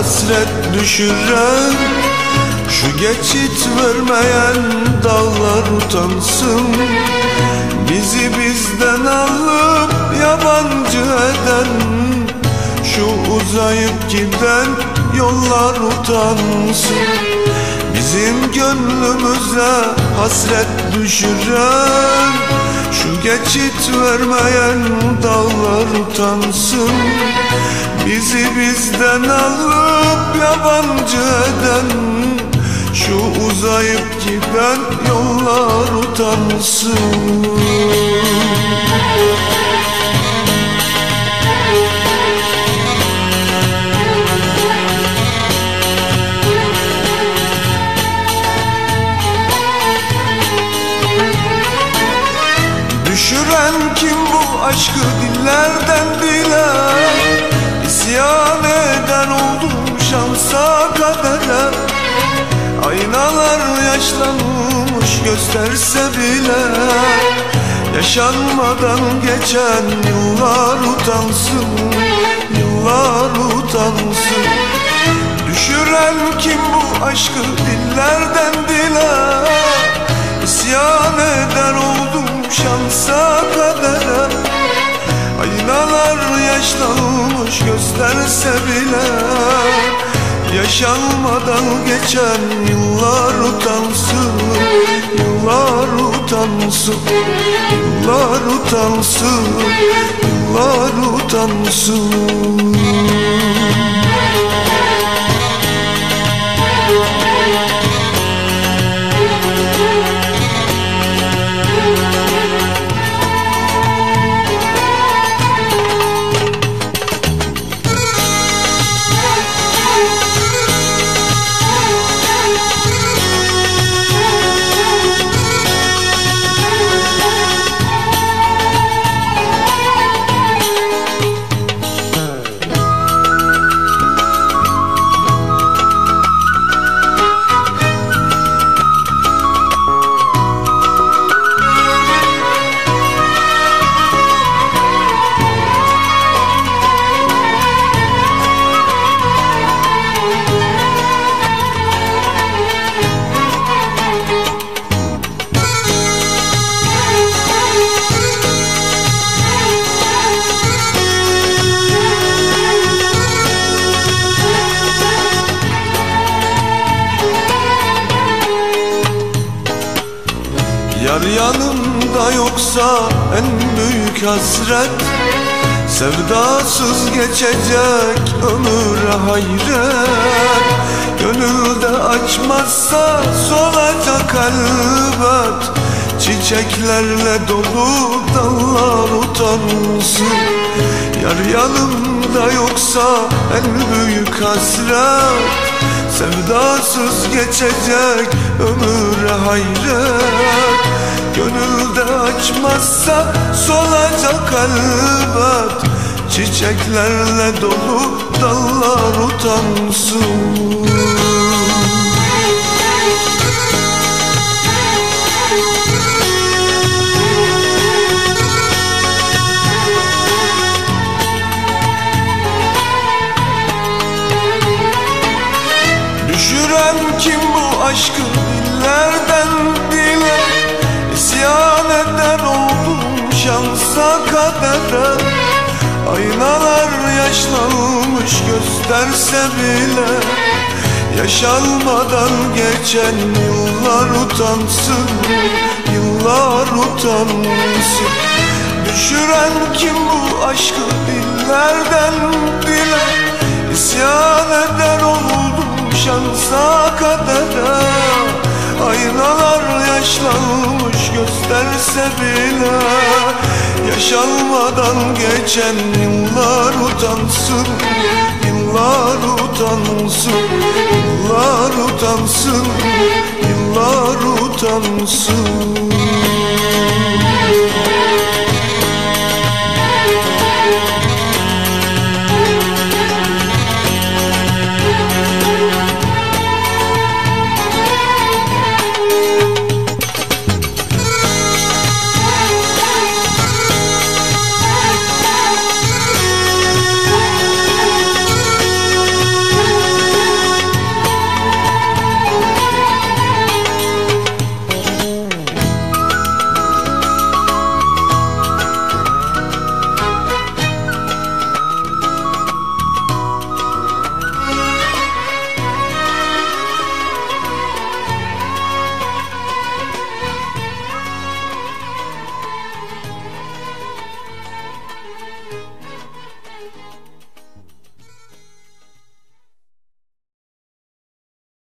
hasret düşüren Şu geçit vermeyen dağlar utansın. Bizi bizden alıp yabancı eden Şu uzayıp giden yollar utansın. Bizim gönlümüze hasret düşüren Şu geçit vermeyen dağlar utansın. Bizi bizden alıp yabancı eden Şu uzayıp giden yollar utansın Düşüren kim bu aşkı dillerden dile? İsyan eden oldum şansa kadere. Aynalar yaşlanmış gösterse bile. Yaşanmadan geçen yıllar utansın Yıllar utansın. Düşüren kim bu aşkı dillerden dile? İsyan eder şansa kadere. Aynalar yaşlanmış gösterse bile. Yaşanmadan geçen yıllar utansın Yıllar utansın Yıllar utansın Yıllar utansın Yar yanımda yoksa en büyük hasret. Sevdasız geçecek ömür hayret. Gönülde açmazsa solacak elbet. Çiçeklerle dolu dallar utansın. Yar yanımda yoksa en büyük hasret Sevdasız geçecek ömür hayret. Gönülde açmazsa solacak elbet. Çiçeklerle dolu dallar utansın Aynalar yaşlanmış gösterse bile Yaşanmadan geçen yıllar utansın Yıllar utansın. Düşüren kim bu aşkı dillerden dile İsyan eder oldum yaşlanmış gösterse bile Yaşanmadan geçen yıllar utansın Yıllar utansın Yıllar utansın Yıllar utansın